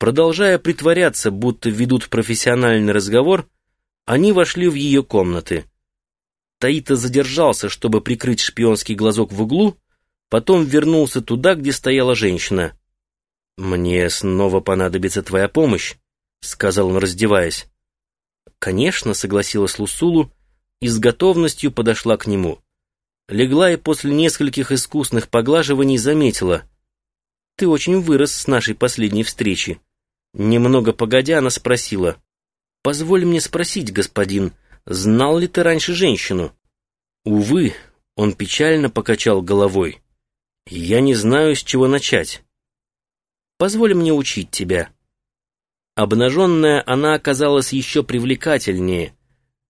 Продолжая притворяться, будто ведут профессиональный разговор, они вошли в ее комнаты. Таита задержался, чтобы прикрыть шпионский глазок в углу, потом вернулся туда, где стояла женщина. «Мне снова понадобится твоя помощь», — сказал он, раздеваясь. «Конечно», — согласилась Лусулу и с готовностью подошла к нему. Легла и после нескольких искусных поглаживаний заметила. «Ты очень вырос с нашей последней встречи». Немного погодя, она спросила. «Позволь мне спросить, господин, знал ли ты раньше женщину?» «Увы», — он печально покачал головой. «Я не знаю, с чего начать. Позволь мне учить тебя». Обнаженная, она оказалась еще привлекательнее.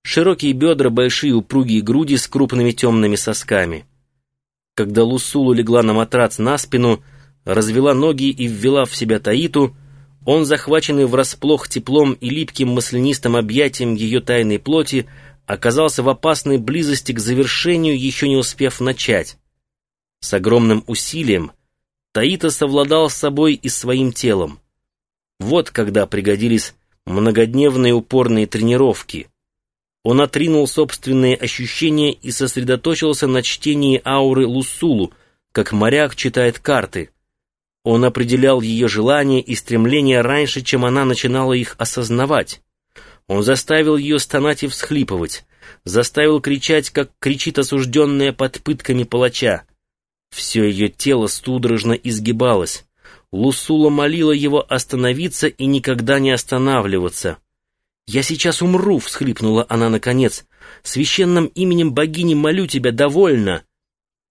Широкие бедра, большие упругие груди с крупными темными сосками. Когда Лусулу легла на матрац на спину, развела ноги и ввела в себя Таиту, он, захваченный врасплох теплом и липким маслянистым объятием ее тайной плоти, оказался в опасной близости к завершению, еще не успев начать. С огромным усилием Таита совладал с собой и своим телом. Вот когда пригодились многодневные упорные тренировки. Он отринул собственные ощущения и сосредоточился на чтении ауры Лусулу, как моряк читает карты — он определял ее желания и стремления раньше, чем она начинала их осознавать. Он заставил ее стонать и всхлипывать, заставил кричать, как кричит осужденная под пытками палача. Все ее тело судорожно изгибалось. Лусула молила его остановиться и никогда не останавливаться. «Я сейчас умру!» — всхлипнула она наконец. «Священным именем богини молю тебя, довольно!»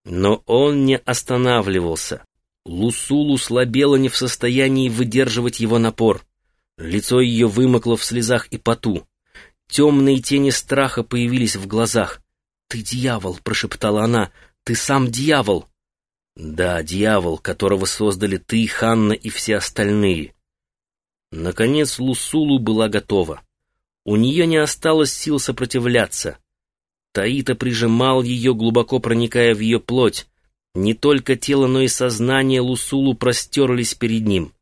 Но он не останавливался. Лусулу слабела не в состоянии выдерживать его напор. Лицо ее вымокло в слезах и поту. Темные тени страха появились в глазах. «Ты дьявол!» — прошептала она. «Ты сам дьявол!» «Да, дьявол, которого создали ты, Ханна и все остальные». Наконец Лусулу была готова. У нее не осталось сил сопротивляться. Таита прижимал ее, глубоко проникая в ее плоть, не только тело, но и сознание Лусулу простерлись перед ним.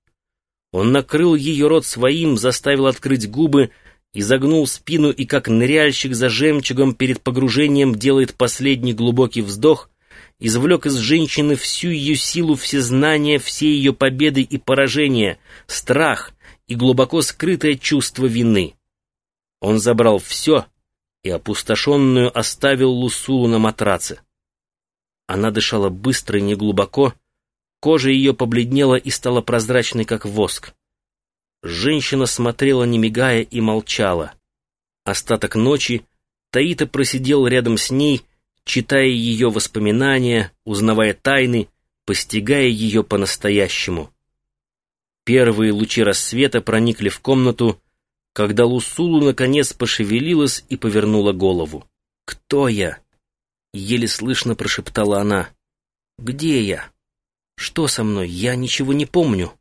Он накрыл ее рот своим, заставил открыть губы, изогнул спину и, как ныряльщик за жемчугом перед погружением делает последний глубокий вздох, извлек из женщины всю ее силу всезнания, все ее победы и поражения, страх и глубоко скрытое чувство вины. Он забрал все и опустошенную оставил Лусулу на матраце. Она дышала быстро и неглубоко, кожа ее побледнела и стала прозрачной, как воск. Женщина смотрела, не мигая, и молчала. Остаток ночи Таита просидел рядом с ней, читая ее воспоминания, узнавая тайны, постигая ее по-настоящему. Первые лучи рассвета проникли в комнату, когда Лусулу наконец пошевелилась и повернула голову. «Кто я?» Еле слышно прошептала она. «Где я? Что со мной? Я ничего не помню».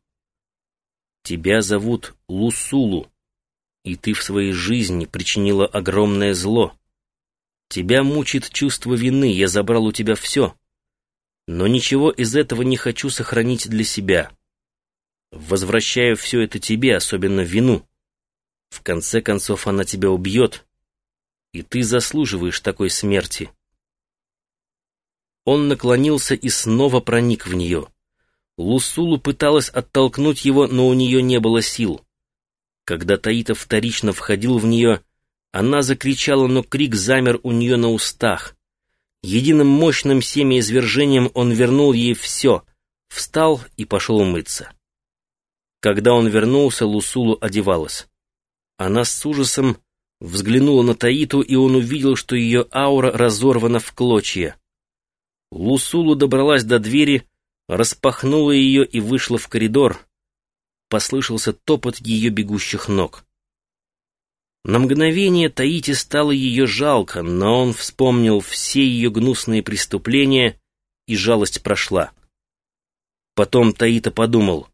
«Тебя зовут Лусулу, и ты в своей жизни причинила огромное зло. Тебя мучит чувство вины, я забрал у тебя все. Но ничего из этого не хочу сохранить для себя. Возвращаю все это тебе, особенно вину. В конце концов она тебя убьет, и ты заслуживаешь такой смерти». Он наклонился и снова проник в нее. Лусулу пыталась оттолкнуть его, но у нее не было сил. Когда Таита вторично входил в нее, она закричала, но крик замер у нее на устах. Единым мощным семяизвержением он вернул ей все, встал и пошел умыться. Когда он вернулся, Лусулу одевалась. Она с ужасом взглянула на Таиту, и он увидел, что ее аура разорвана в клочья. Лусулу добралась до двери, распахнула ее и вышла в коридор. Послышался топот ее бегущих ног. На мгновение Таити стало ее жалко, но он вспомнил все ее гнусные преступления, и жалость прошла. Потом Таита подумал,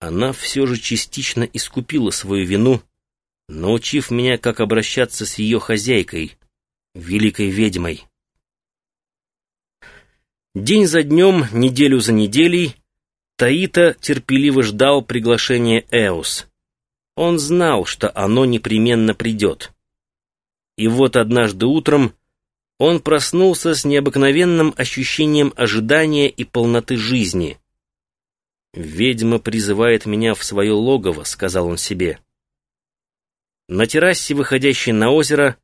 она все же частично искупила свою вину, научив меня, как обращаться с ее хозяйкой, великой ведьмой. День за днем, неделю за неделей Таита терпеливо ждал приглашения Эус. Он знал, что оно непременно придет. И вот однажды утром он проснулся с необыкновенным ощущением ожидания и полноты жизни. «Ведьма призывает меня в свое логово», — сказал он себе. На террасе, выходящей на озеро,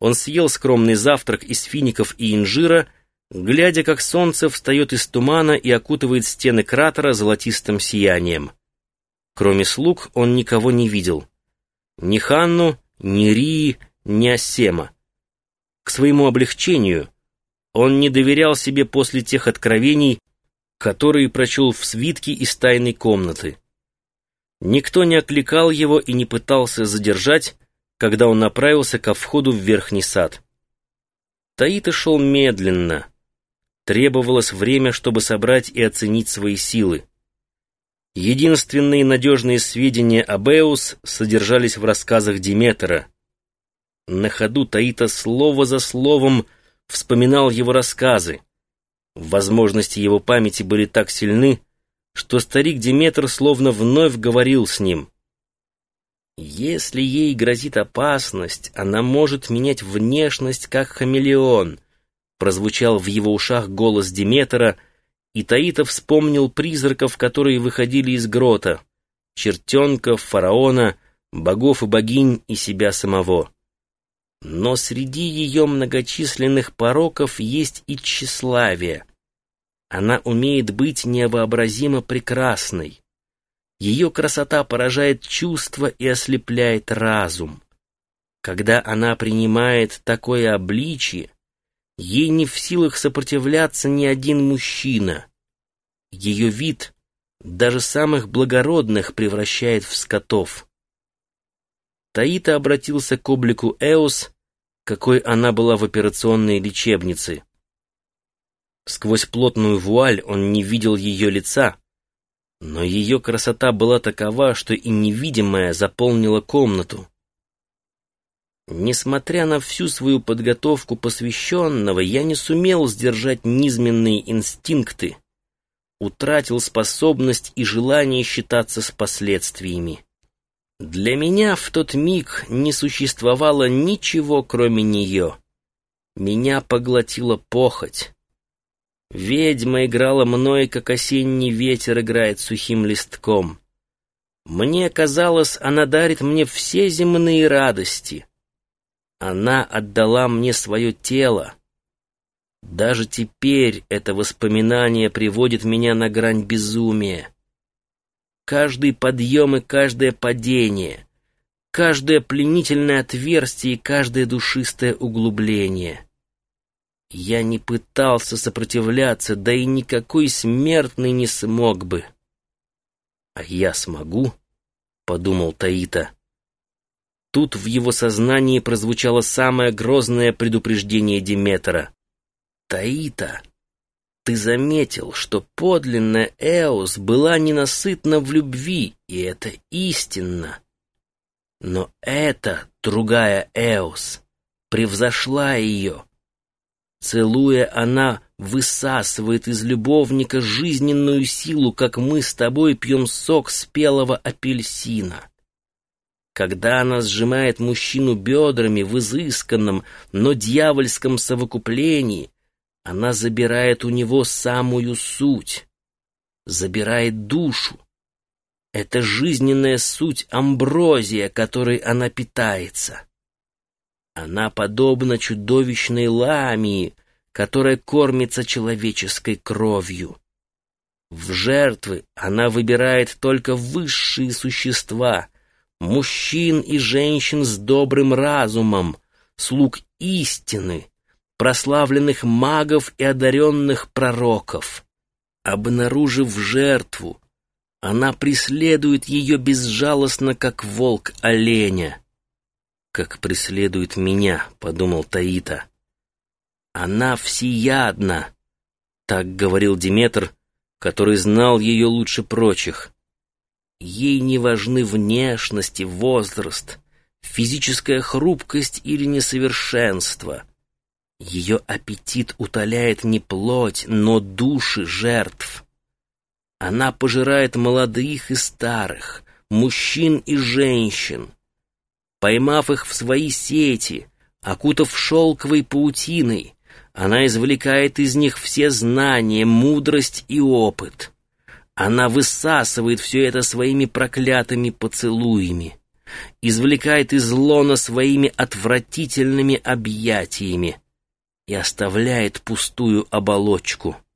он съел скромный завтрак из фиников и инжира, глядя, как солнце встает из тумана и окутывает стены кратера золотистым сиянием. Кроме слуг он никого не видел. Ни Ханну, ни Рии, ни Асема. К своему облегчению он не доверял себе после тех откровений, которые прочел в свитке из тайной комнаты. Никто не окликал его и не пытался задержать, когда он направился ко входу в верхний сад. Таита шел медленно. Требовалось время, чтобы собрать и оценить свои силы. Единственные надежные сведения об Эус содержались в рассказах Диметра. На ходу Таита слово за словом вспоминал его рассказы. Возможности его памяти были так сильны, что старик Диметр словно вновь говорил с ним. «Если ей грозит опасность, она может менять внешность, как хамелеон», прозвучал в его ушах голос Диметра, и Таита вспомнил призраков, которые выходили из грота, чертенков, фараона, богов и богинь и себя самого. Но среди ее многочисленных пороков есть и тщеславие — она умеет быть невообразимо прекрасной. Ее красота поражает чувства и ослепляет разум. Когда она принимает такое обличие, ей не в силах сопротивляться ни один мужчина. Ее вид даже самых благородных превращает в скотов. Таита обратился к облику Эос, какой она была в операционной лечебнице. Сквозь плотную вуаль он не видел ее лица, но ее красота была такова, что и невидимая заполнила комнату. Несмотря на всю свою подготовку посвященного, я не сумел сдержать низменные инстинкты, утратил способность и желание считаться с последствиями. Для меня в тот миг не существовало ничего, кроме нее. Меня поглотила похоть. Ведьма играла мной, как осенний ветер играет сухим листком. Мне казалось, она дарит мне все земные радости. Она отдала мне свое тело. Даже теперь это воспоминание приводит меня на грань безумия. Каждый подъем и каждое падение, каждое пленительное отверстие и каждое душистое углубление — я не пытался сопротивляться, да и никакой смертный не смог бы. «А я смогу?» — подумал Таита. Тут в его сознании прозвучало самое грозное предупреждение Диметра. «Таита, ты заметил, что подлинная Эос была ненасытна в любви, и это истинно. Но эта другая Эос превзошла ее». Целуя, она высасывает из любовника жизненную силу, как мы с тобой пьем сок спелого апельсина. Когда она сжимает мужчину бедрами в изысканном, но дьявольском совокуплении, она забирает у него самую суть, забирает душу. Это жизненная суть амброзия, которой она питается. Она подобна чудовищной ламии, которая кормится человеческой кровью. В жертвы она выбирает только высшие существа, мужчин и женщин с добрым разумом, слуг истины, прославленных магов и одаренных пророков. Обнаружив жертву, она преследует ее безжалостно, как волк оленя как преследует меня», — подумал Таита. «Она всеядна», — так говорил Диметр, который знал ее лучше прочих. Ей не важны внешность и возраст, физическая хрупкость или несовершенство. Ее аппетит утоляет не плоть, но души жертв. Она пожирает молодых и старых, мужчин и женщин. Поймав их в свои сети, окутав шелковой паутиной, она извлекает из них все знания, мудрость и опыт. Она высасывает все это своими проклятыми поцелуями, извлекает из лона своими отвратительными объятиями и оставляет пустую оболочку —